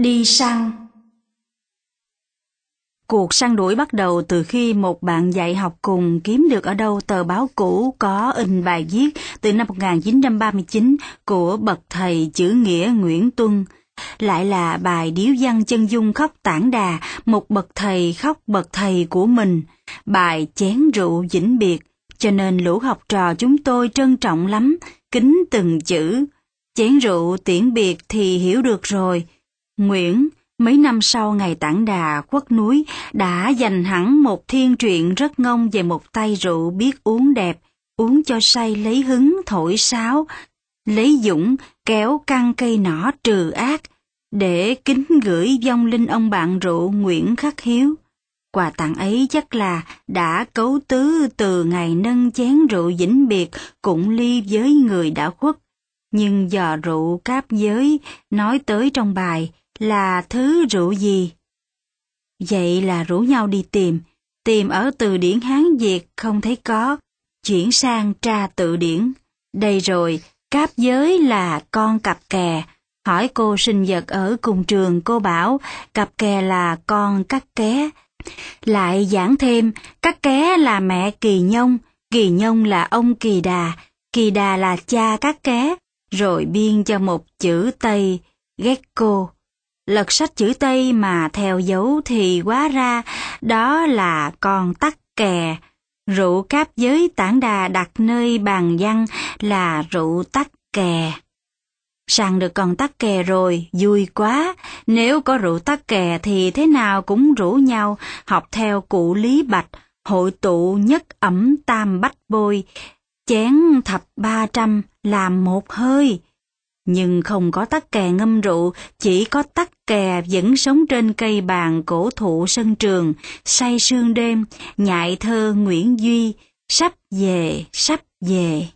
Đi săn Cuộc săn đuổi bắt đầu từ khi một bạn dạy học cùng kiếm được ở đâu tờ báo cũ có in bài viết từ năm 1939 của bậc thầy chữ nghĩa Nguyễn Tuân. Lại là bài điếu văn chân dung khóc tản đà, một bậc thầy khóc bậc thầy của mình. Bài chén rượu vĩnh biệt, cho nên lũ học trò chúng tôi trân trọng lắm, kính từng chữ. Chén rượu tiễn biệt thì hiểu được rồi. Nguyễn, mấy năm sau ngày tản đà khuất núi, đã dành hẳn một thiên truyện rất ngông về một tay rượu biết uống đẹp, uống cho say lấy hứng thổi sáo, lấy dũng kéo căng cây nỏ trừ ác, để kính gửi vong linh ông bạn rượu Nguyễn Khắc Hiếu. Quà tặng ấy chắc là đã cấu tứ từ ngày nâng chén rượu vĩnh biệt cũng ly với người đã khuất. Nhưng giờ rượu cáp giới nói tới trong bài là thứ rượu gì? Vậy là rủ nhau đi tìm, tìm ở từ điển Hán Việt không thấy có, chuyển sang tra tự điển. Đây rồi, cáp giới là con cặp kè, hỏi cô sinh vật ở cùng trường cô bảo cặp kè là con cắt ké. Lại giảng thêm, cắt ké là mẹ kỳ nhông, kỳ nhông là ông kỳ đà, kỳ đà là cha cắt ké, rồi biên cho một chữ Tây, Gecko. Lật sách chữ Tây mà theo dấu thì quá ra đó là con tắc kè. Rượu cáp giới tảng đà đặt nơi bàn văn là rượu tắc kè. Săn được con tắc kè rồi, vui quá. Nếu có rượu tắc kè thì thế nào cũng rủ nhau học theo cụ Lý Bạch, hội tụ nhất ẩm tam bách bôi, chén thập ba trăm làm một hơi. Nhưng không có tắc kè ngâm rượu, chỉ có tắc kè vẫn sống trên cây bàn cổ thụ sân trường, say sương đêm, nhại thơ Nguyễn Duy, sắp về, sắp về.